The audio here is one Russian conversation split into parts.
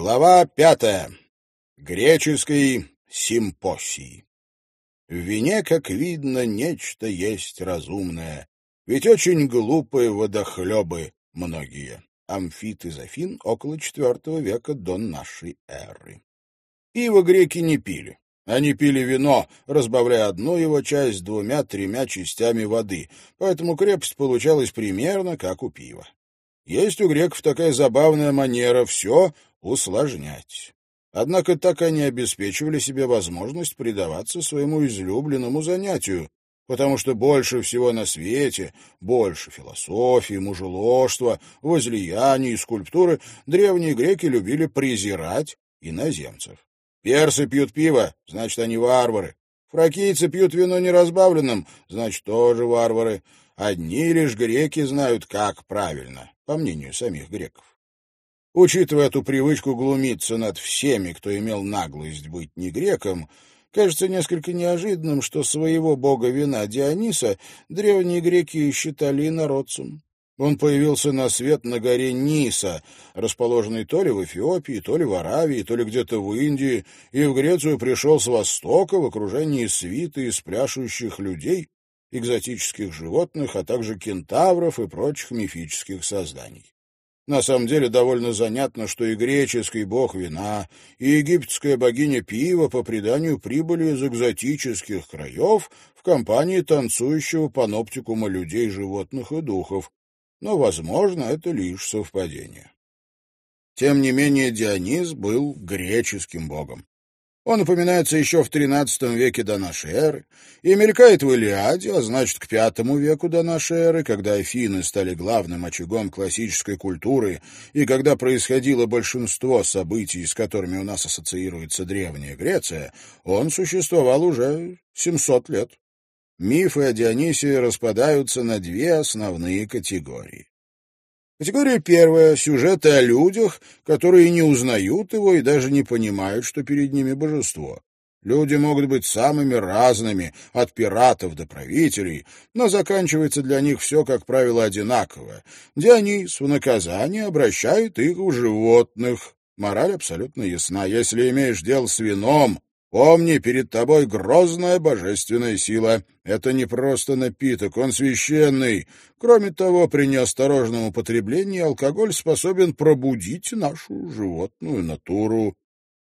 Глава пятая. Греческий симпосий. В вине, как видно, нечто есть разумное, ведь очень глупые водохлебы многие. Амфит из Афин около IV века до нашей эры. Пиво греки не пили. Они пили вино, разбавляя одну его часть двумя-тремя частями воды, поэтому крепость получалась примерно как у пива. Есть у греков такая забавная манера все усложнять. Однако так они обеспечивали себе возможность предаваться своему излюбленному занятию, потому что больше всего на свете, больше философии, мужеложства, возлияний и скульптуры древние греки любили презирать иноземцев. Персы пьют пиво, значит, они варвары. Фракийцы пьют вино неразбавленным, значит, тоже варвары. Одни лишь греки знают, как правильно, по мнению самих греков. Учитывая эту привычку глумиться над всеми, кто имел наглость быть не греком, кажется несколько неожиданным, что своего бога вина Диониса древние греки считали инородцем. Он появился на свет на горе Ниса, расположенной то ли в Эфиопии, то ли в Аравии, то ли где-то в Индии, и в Грецию пришел с востока в окружении свиты из пляшущих людей, экзотических животных, а также кентавров и прочих мифических созданий. На самом деле довольно занятно, что и греческий бог вина, и египетская богиня пива по преданию прибыли из экзотических краев в компании танцующего паноптикума людей, животных и духов. Но, возможно, это лишь совпадение. Тем не менее, Дионис был греческим богом. Он упоминается еще в XIII веке до нашей эры и мелькает в Илиаде, а значит, к V веку до нашей эры, когда Афины стали главным очагом классической культуры и когда происходило большинство событий, с которыми у нас ассоциируется Древняя Греция, он существовал уже 700 лет. Мифы о Дионисии распадаются на две основные категории. Категория первая — сюжеты о людях, которые не узнают его и даже не понимают, что перед ними божество. Люди могут быть самыми разными, от пиратов до правителей, но заканчивается для них все, как правило, одинаково. Дионис в наказание обращает их в животных. Мораль абсолютно ясна. Если имеешь дело с вином, Помни, перед тобой грозная божественная сила. Это не просто напиток, он священный. Кроме того, при неосторожном употреблении алкоголь способен пробудить нашу животную натуру.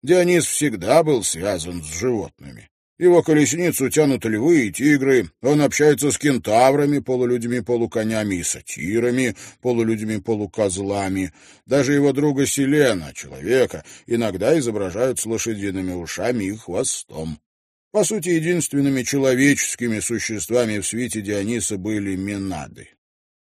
Дионис всегда был связан с животными. Его колесницу тянут львы и тигры. Он общается с кентаврами, полулюдьми-полуконями и сатирами, полулюдьми-полукозлами. Даже его друга Селена, человека, иногда изображают с лошадиными ушами и хвостом. По сути, единственными человеческими существами в свете Диониса были Минады.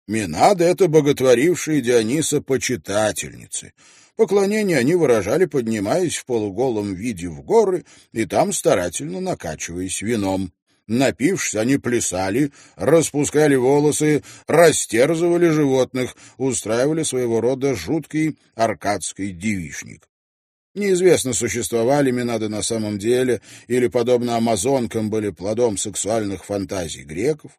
Минады — это боготворившие Диониса почитательницы — Поклонение они выражали, поднимаясь в полуголом виде в горы и там старательно накачиваясь вином. Напившись, они плясали, распускали волосы, растерзывали животных, устраивали своего рода жуткий аркадский девишник. Неизвестно, существовали Минады на самом деле или, подобно амазонкам, были плодом сексуальных фантазий греков.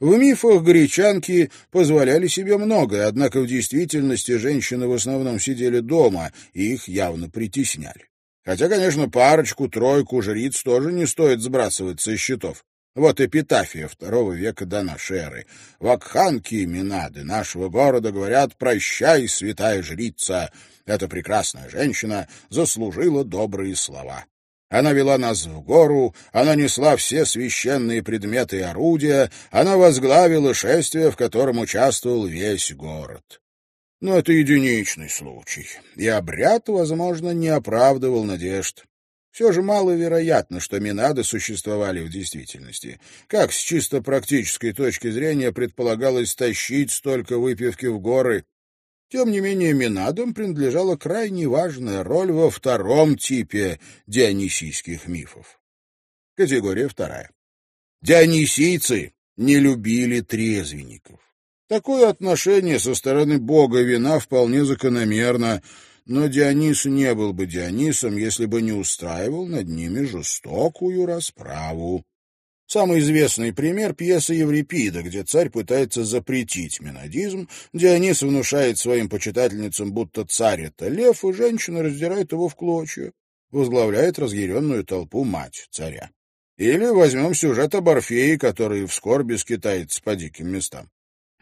В мифах гречанки позволяли себе многое, однако в действительности женщины в основном сидели дома, и их явно притесняли. Хотя, конечно, парочку-тройку жриц тоже не стоит сбрасывать со счетов. Вот эпитафия второго века до нашей эры. Вакханки и Минады нашего города говорят «Прощай, святая жрица». Эта прекрасная женщина заслужила добрые слова. Она вела нас в гору, она несла все священные предметы и орудия, она возглавила шествие, в котором участвовал весь город. Но это единичный случай, и обряд, возможно, не оправдывал надежд. Все же маловероятно, что Минады существовали в действительности. Как с чисто практической точки зрения предполагалось тащить столько выпивки в горы, тем не менее, Минадам принадлежала крайне важная роль во втором типе дионисийских мифов. Категория вторая. Дионисийцы не любили трезвенников. Такое отношение со стороны бога вина вполне закономерно, но Дионис не был бы Дионисом, если бы не устраивал над ними жестокую расправу. Самый известный пример — пьеса Еврипида, где царь пытается запретить менодизм, Дионис внушает своим почитательницам, будто царь — это лев, и женщина раздирает его в клочья, возглавляет разъяренную толпу мать царя. Или возьмем сюжет об Орфее, который в скорби скитается по диким местам.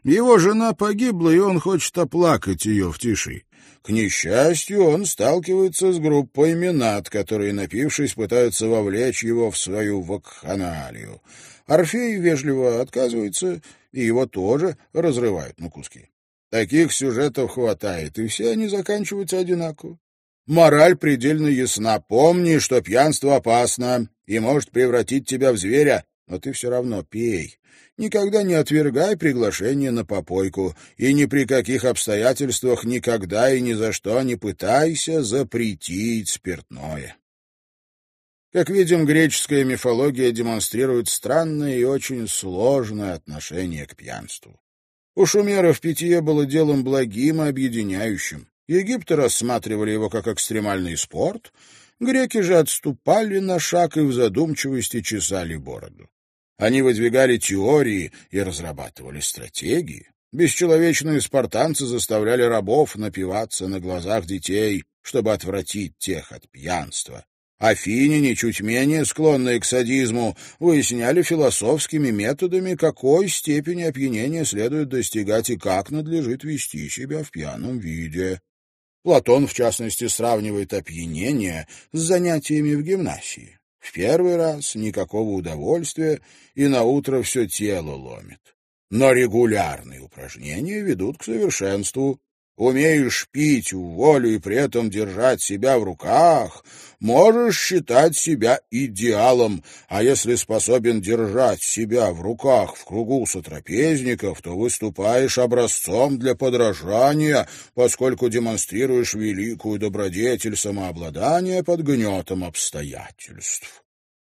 Его жена погибла, и он хочет оплакать ее в тиши. К несчастью, он сталкивается с группой минат, которые, напившись, пытаются вовлечь его в свою вакханалию. Орфей вежливо отказывается, и его тоже разрывают на куски. Таких сюжетов хватает, и все они заканчиваются одинаково. Мораль предельно ясна. Помни, что пьянство опасно и может превратить тебя в зверя, но ты все равно пей. Никогда не отвергай приглашение на попойку, и ни при каких обстоятельствах никогда и ни за что не пытайся запретить спиртное. Как видим, греческая мифология демонстрирует странное и очень сложное отношение к пьянству. У шумеров питье было делом благим и объединяющим. Египты рассматривали его как экстремальный спорт, греки же отступали на шаг и в задумчивости чесали бороду. Они выдвигали теории и разрабатывали стратегии. Бесчеловечные спартанцы заставляли рабов напиваться на глазах детей, чтобы отвратить тех от пьянства. Афиняне, чуть менее склонные к садизму, выясняли философскими методами, какой степени опьянения следует достигать и как надлежит вести себя в пьяном виде. Платон, в частности, сравнивает опьянение с занятиями в гимнасии. В первый раз никакого удовольствия, и на утро все тело ломит. Но регулярные упражнения ведут к совершенству, умеешь пить в волю и при этом держать себя в руках, можешь считать себя идеалом, а если способен держать себя в руках в кругу сотрапезников, то выступаешь образцом для подражания, поскольку демонстрируешь великую добродетель самообладания под гнетом обстоятельств.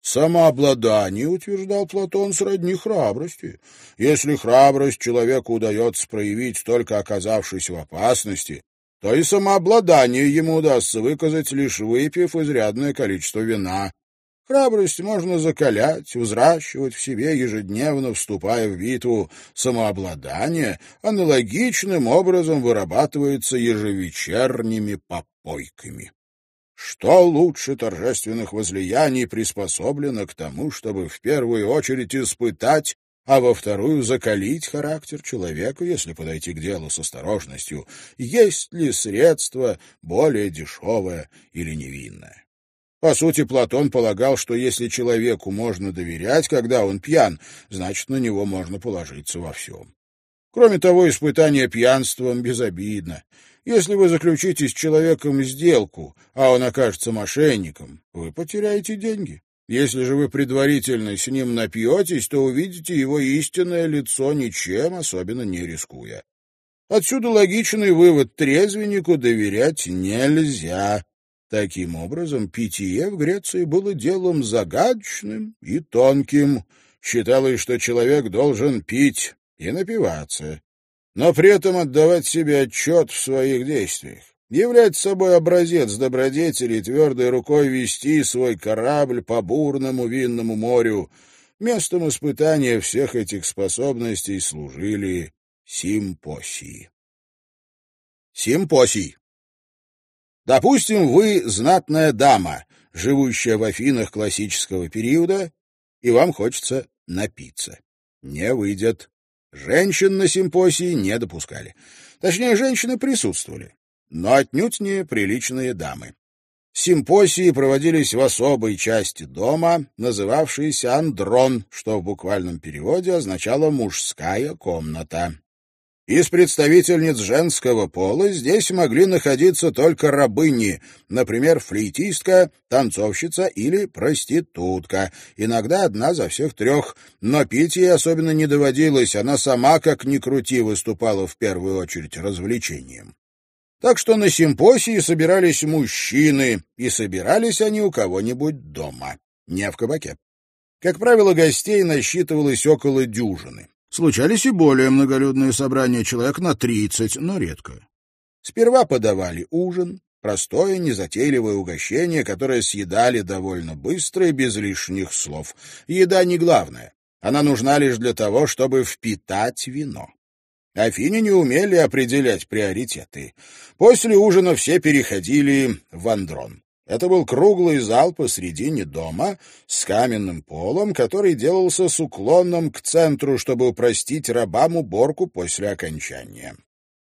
Самообладание, утверждал Платон, сродни храбрости. Если храбрость человеку удается проявить, только оказавшись в опасности, то и самообладание ему удастся выказать, лишь выпив изрядное количество вина. Храбрость можно закалять, взращивать в себе, ежедневно вступая в битву. Самообладание аналогичным образом вырабатывается ежевечерними попойками. Что лучше торжественных возлияний приспособлено к тому, чтобы в первую очередь испытать, а во вторую закалить характер человека, если подойти к делу с осторожностью, есть ли средство более дешевое или невинное. По сути, Платон полагал, что если человеку можно доверять, когда он пьян, значит, на него можно положиться во всем. Кроме того, испытание пьянством безобидно. Если вы заключите с человеком сделку, а он окажется мошенником, вы потеряете деньги. Если же вы предварительно с ним напьетесь, то увидите его истинное лицо, ничем особенно не рискуя. Отсюда логичный вывод — трезвеннику доверять нельзя. Таким образом, питье в Греции было делом загадочным и тонким. Считалось, что человек должен пить и напиваться но при этом отдавать себе отчет в своих действиях, являть собой образец добродетели и твердой рукой вести свой корабль по бурному винному морю. Местом испытания всех этих способностей служили симпосии. Симпосий. Допустим, вы знатная дама, живущая в Афинах классического периода, и вам хочется напиться. Не выйдет. Женщин на симпосии не допускали. Точнее, женщины присутствовали, но отнюдь не приличные дамы. Симпосии проводились в особой части дома, называвшейся андрон, что в буквальном переводе означало «мужская комната». Из представительниц женского пола здесь могли находиться только рабыни, например, флейтистка, танцовщица или проститутка, иногда одна за всех трех, но пить ей особенно не доводилось, она сама, как ни крути, выступала в первую очередь развлечением. Так что на симпосии собирались мужчины, и собирались они у кого-нибудь дома, не в кабаке. Как правило, гостей насчитывалось около дюжины. Случались и более многолюдные собрания, человек на тридцать, но редко. Сперва подавали ужин, Простое, незатейливое угощение, которое съедали довольно быстро и без лишних слов. Еда не главное. Она нужна лишь для того, чтобы впитать вино. Афиняне умели определять приоритеты. После ужина все переходили в андрон. Это был круглый зал посредине дома с каменным полом, который делался с уклоном к центру, чтобы упростить рабам уборку после окончания.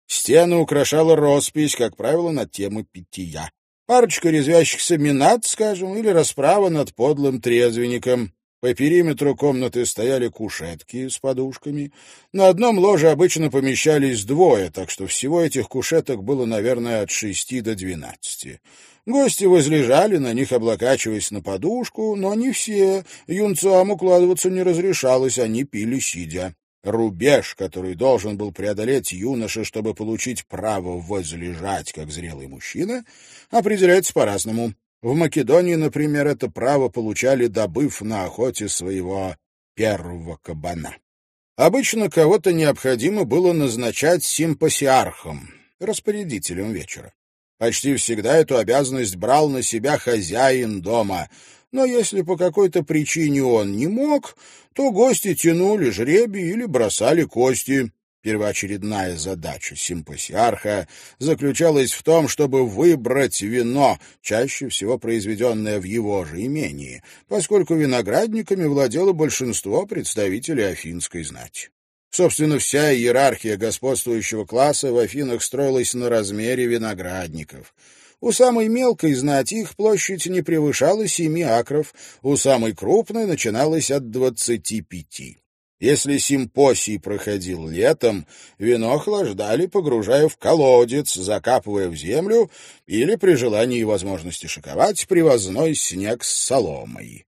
Стены украшала роспись, как правило, на тему питья. Парочка резвящихся минат, скажем, или расправа над подлым трезвенником. По периметру комнаты стояли кушетки с подушками. На одном ложе обычно помещались двое, так что всего этих кушеток было, наверное, от шести до двенадцати. Гости возлежали на них, облокачиваясь на подушку, но не все. Юнцам укладываться не разрешалось, они пили сидя. Рубеж, который должен был преодолеть юноша, чтобы получить право возлежать, как зрелый мужчина, определяется по-разному. В Македонии, например, это право получали, добыв на охоте своего первого кабана. Обычно кого-то необходимо было назначать симпосиархом, распорядителем вечера. Почти всегда эту обязанность брал на себя хозяин дома, но если по какой-то причине он не мог, то гости тянули жребий или бросали кости. Первоочередная задача симпосиарха заключалась в том, чтобы выбрать вино, чаще всего произведенное в его же имении, поскольку виноградниками владело большинство представителей афинской знати. Собственно, вся иерархия господствующего класса в Афинах строилась на размере виноградников. У самой мелкой знати их площадь не превышала семи акров, у самой крупной начиналась от двадцати пяти. Если симпосий проходил летом, вино охлаждали, погружая в колодец, закапывая в землю или, при желании и возможности шиковать, привозной снег с соломой.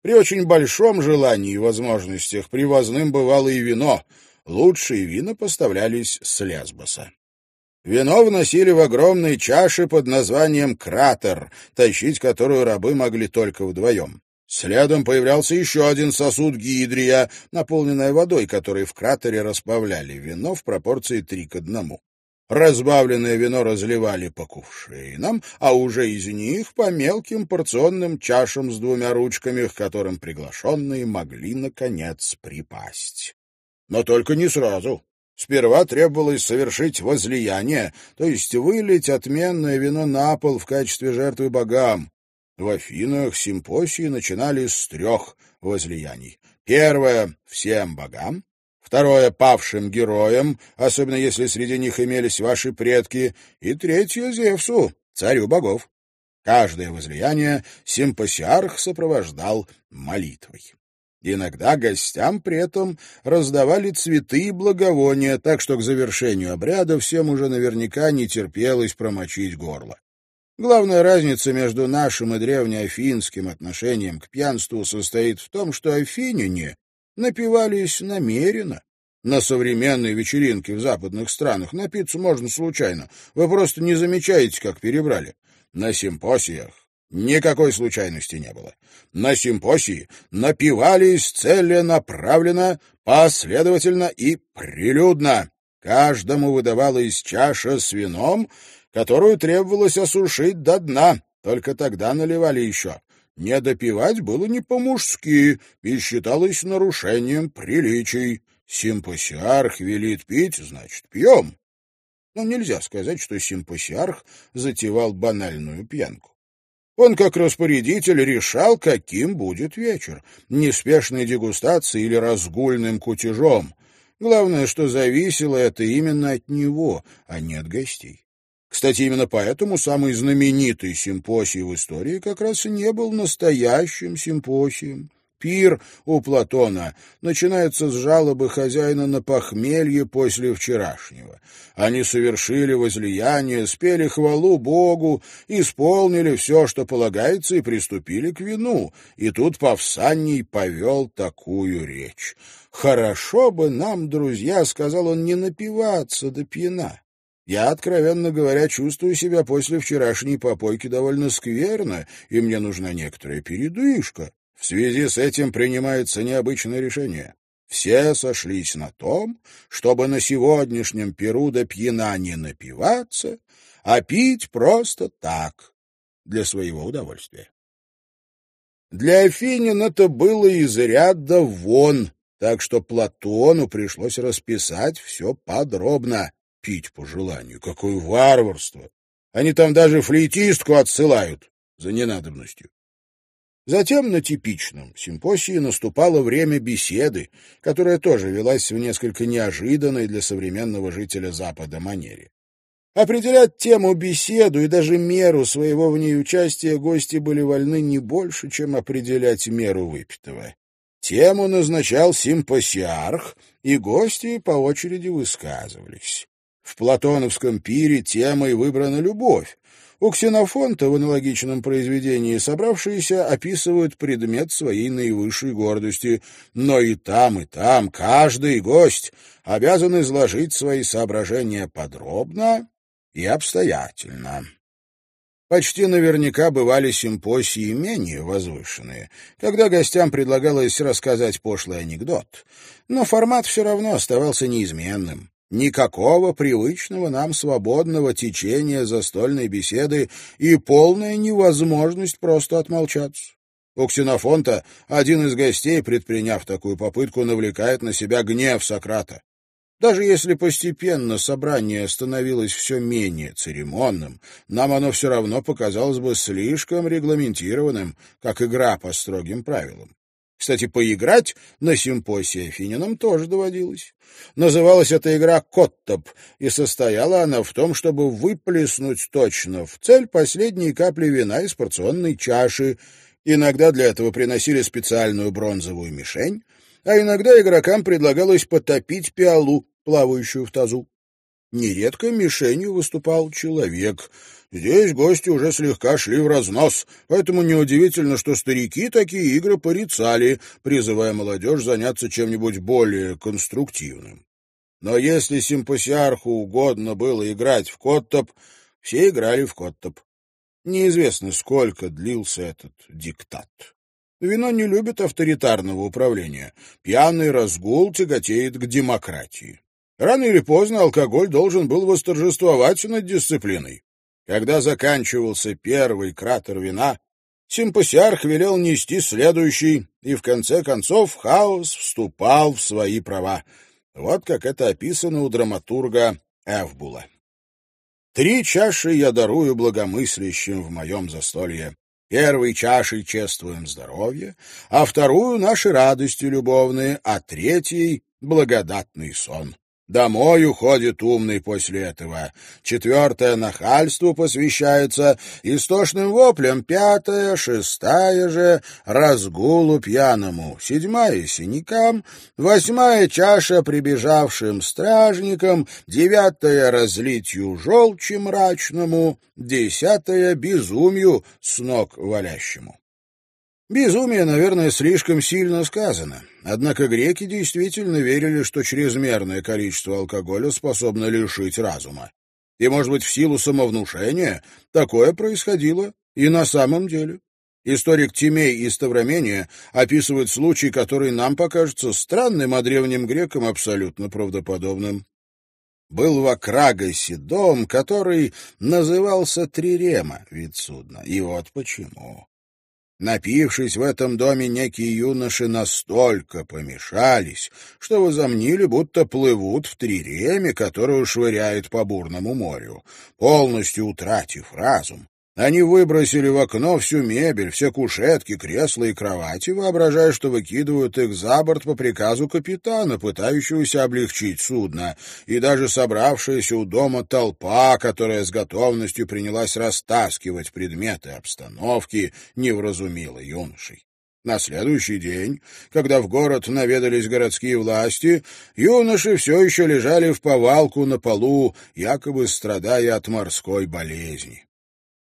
При очень большом желании и возможностях привозным бывало и вино. Лучшие вина поставлялись с Лесбоса. Вино вносили в огромные чаши под названием «кратер», тащить которую рабы могли только вдвоем. Следом появлялся еще один сосуд гидрия, наполненная водой, которой в кратере расплавляли вино в пропорции три к одному. Разбавленное вино разливали по кувшинам, а уже из них по мелким порционным чашам с двумя ручками, к которым приглашенные могли, наконец, припасть. Но только не сразу. Сперва требовалось совершить возлияние, то есть вылить отменное вино на пол в качестве жертвы богам. В Афинах симпосии начинались с трех возлияний. Первое — всем богам, второе — павшим героям, особенно если среди них имелись ваши предки, и третье — Зевсу, царю богов. Каждое возлияние симпосиарх сопровождал молитвой. Иногда гостям при этом раздавали цветы и благовония, так что к завершению обряда всем уже наверняка не терпелось промочить горло. Главная разница между нашим и древнеафинским отношением к пьянству состоит в том, что афиняне напивались намеренно. На современной вечеринке в западных странах напиться можно случайно. Вы просто не замечаете, как перебрали. На симпосиях никакой случайности не было. На симпосии напивались целенаправленно, последовательно и прилюдно. Каждому выдавалась чаша с вином, которую требовалось осушить до дна, только тогда наливали еще. Не допивать было не по-мужски и считалось нарушением приличий. Симпосиарх велит пить, значит, пьем. Но нельзя сказать, что симпосиарх затевал банальную пьянку. Он, как распорядитель, решал, каким будет вечер — неспешной дегустацией или разгульным кутежом. Главное, что зависело это именно от него, а не от гостей. Кстати, именно поэтому самый знаменитый симпосий в истории как раз и не был настоящим симпосием. Пир у Платона начинается с жалобы хозяина на похмелье после вчерашнего. Они совершили возлияние, спели хвалу Богу, исполнили все, что полагается, и приступили к вину. И тут Павсаний повел такую речь. «Хорошо бы нам, друзья, — сказал он, — не напиваться до пьяна. Я, откровенно говоря, чувствую себя после вчерашней попойки довольно скверно, и мне нужна некоторая передышка. В связи с этим принимается необычное решение. Все сошлись на том, чтобы на сегодняшнем перу до пьяна не напиваться, а пить просто так, для своего удовольствия. Для Афинин это было из ряда вон, так что Платону пришлось расписать все подробно. Пить по желанию. Какое варварство! Они там даже флейтистку отсылают за ненадобностью. Затем на типичном симпосии наступало время беседы, которая тоже велась в несколько неожиданной для современного жителя Запада манере. Определять тему беседу и даже меру своего в ней участия гости были вольны не больше, чем определять меру выпитого. Тему назначал симпосиарх, и гости по очереди высказывались. В платоновском пире темой выбрана любовь, у Ксенофонта в аналогичном произведении собравшиеся описывают предмет своей наивысшей гордости, но и там, и там каждый гость обязан изложить свои соображения подробно и обстоятельно. Почти наверняка бывали симпосии менее возвышенные, когда гостям предлагалось рассказать пошлый анекдот, но формат все равно оставался неизменным. Никакого привычного нам свободного течения застольной беседы и полная невозможность просто отмолчаться. У Ксенофонта один из гостей, предприняв такую попытку, навлекает на себя гнев Сократа. Даже если постепенно собрание становилось все менее церемонным, нам оно все равно показалось бы слишком регламентированным, как игра по строгим правилам. Кстати, поиграть на симпосии Афининам тоже доводилось. Называлась эта игра «Коттоп», и состояла она в том, чтобы выплеснуть точно в цель последние капли вина из порционной чаши. Иногда для этого приносили специальную бронзовую мишень, а иногда игрокам предлагалось потопить пиалу, плавающую в тазу. Нередко мишенью выступал человек — Здесь гости уже слегка шли в разнос, поэтому неудивительно, что старики такие игры порицали, призывая молодежь заняться чем-нибудь более конструктивным. Но если симпосиарху угодно было играть в коттоп, все играли в коттоп. Неизвестно, сколько длился этот диктат. Вино не любит авторитарного управления. Пьяный разгул тяготеет к демократии. Рано или поздно алкоголь должен был восторжествовать над дисциплиной. Когда заканчивался первый кратер вина, симпосиарх велел нести следующий, и в конце концов хаос вступал в свои права. Вот как это описано у драматурга Эвбула. «Три чаши я дарую благомыслящим в моем застолье. Первой чашей чествуем здоровье, а вторую — наши радости любовные, а третьей — благодатный сон. Домой уходит умный после этого. Четвертое нахальству посвящается истошным воплем. Пятое, шестая же разгулу пьяному. Седьмая — синякам. Восьмая — чаша прибежавшим стражникам. Девятая — разлитью желчи мрачному. Десятая — безумию с ног валящему. Безумие, наверное, слишком сильно сказано. Однако греки действительно верили, что чрезмерное количество алкоголя способно лишить разума. И, может быть, в силу самовнушения такое происходило и на самом деле. Историк Тимей из Тавромения описывает случай, который нам покажется странным, а древним грекам абсолютно правдоподобным. Был в Акрагасе дом, который назывался Трирема, вид судна. И вот почему. Напившись в этом доме, некие юноши настолько помешались, что возомнили, будто плывут в триреме, которую швыряют по бурному морю. Полностью утратив разум, они выбросили в окно всю мебель, все кушетки, кресла и кровати, воображая, что выкидывают их за борт по приказу капитана, пытающегося облегчить судно, и даже собравшаяся у дома толпа, которая с готовностью принялась растаскивать предметы обстановки, не вразумила юношей. На следующий день, когда в город наведались городские власти, юноши все еще лежали в повалку на полу, якобы страдая от морской болезни.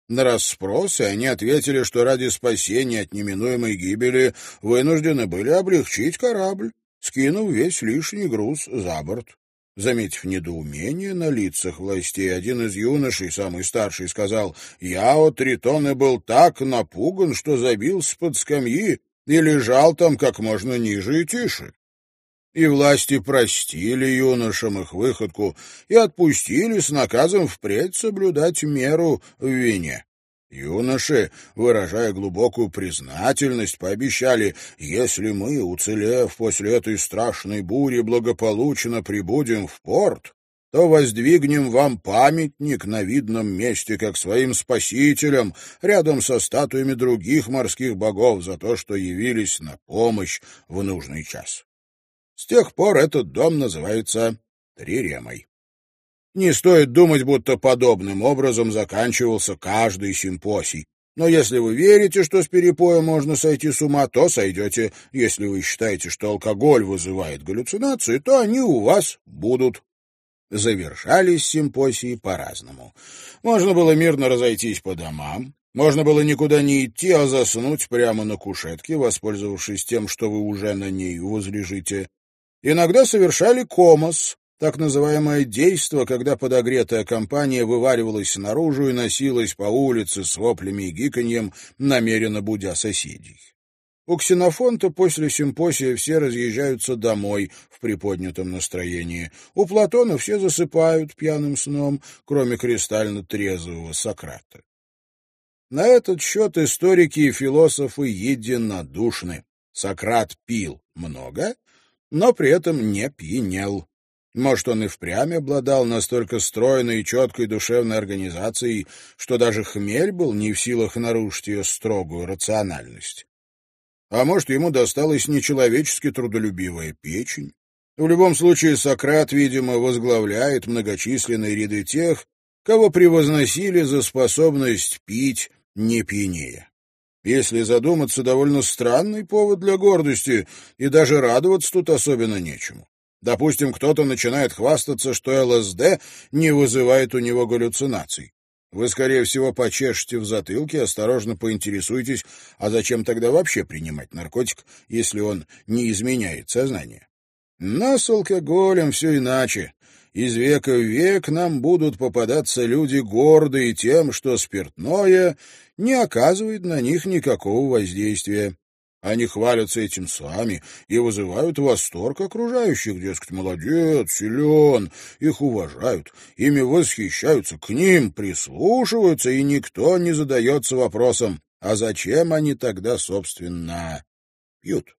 На расспросы они ответили, что ради спасения от неминуемой гибели вынуждены были облегчить корабль, скинув весь лишний груз за борт. Заметив недоумение на лицах властей, один из юношей, самый старший, сказал, «Я от Тритона был так напуган, что забился под скамьи и лежал там как можно ниже и тише». И власти простили юношам их выходку и отпустили с наказом впредь соблюдать меру в вине. Юноши, выражая глубокую признательность, пообещали, если мы, уцелев после этой страшной бури, благополучно прибудем в порт, то воздвигнем вам памятник на видном месте, как своим спасителям, рядом со статуями других морских богов за то, что явились на помощь в нужный час. С тех пор этот дом называется Триремой. Не стоит думать, будто подобным образом заканчивался каждый симпосий. Но если вы верите, что с перепоя можно сойти с ума, то сойдете. Если вы считаете, что алкоголь вызывает галлюцинации, то они у вас будут. Завершались симпосии по-разному. Можно было мирно разойтись по домам, можно было никуда не идти, а заснуть прямо на кушетке, воспользовавшись тем, что вы уже на ней возлежите. Иногда совершали комос, так называемое действо, когда подогретая компания вываривалась наружу и носилась по улице с воплями и гиканьем, намеренно будя соседей. У Ксенофонта после симпосия все разъезжаются домой в приподнятом настроении. У Платона все засыпают пьяным сном, кроме кристально трезвого Сократа. На этот счет историки и философы единодушны. Сократ пил много, но при этом не пьянел. Может, он и впрямь обладал настолько стройной и четкой душевной организацией, что даже хмель был не в силах нарушить ее строгую рациональность. А может, ему досталась нечеловечески трудолюбивая печень. В любом случае, Сократ, видимо, возглавляет многочисленные ряды тех, кого превозносили за способность пить не пьянее. Если задуматься, довольно странный повод для гордости, и даже радоваться тут особенно нечему. Допустим, кто-то начинает хвастаться, что ЛСД не вызывает у него галлюцинаций. Вы, скорее всего, почешете в затылке, осторожно поинтересуетесь, а зачем тогда вообще принимать наркотик, если он не изменяет сознание? Но с алкоголем все иначе. Из века в век нам будут попадаться люди гордые тем, что спиртное не оказывает на них никакого воздействия. Они хвалятся этим сами и вызывают восторг окружающих, дескать, молодец, силен, их уважают, ими восхищаются, к ним прислушиваются, и никто не задается вопросом, а зачем они тогда, собственно, пьют?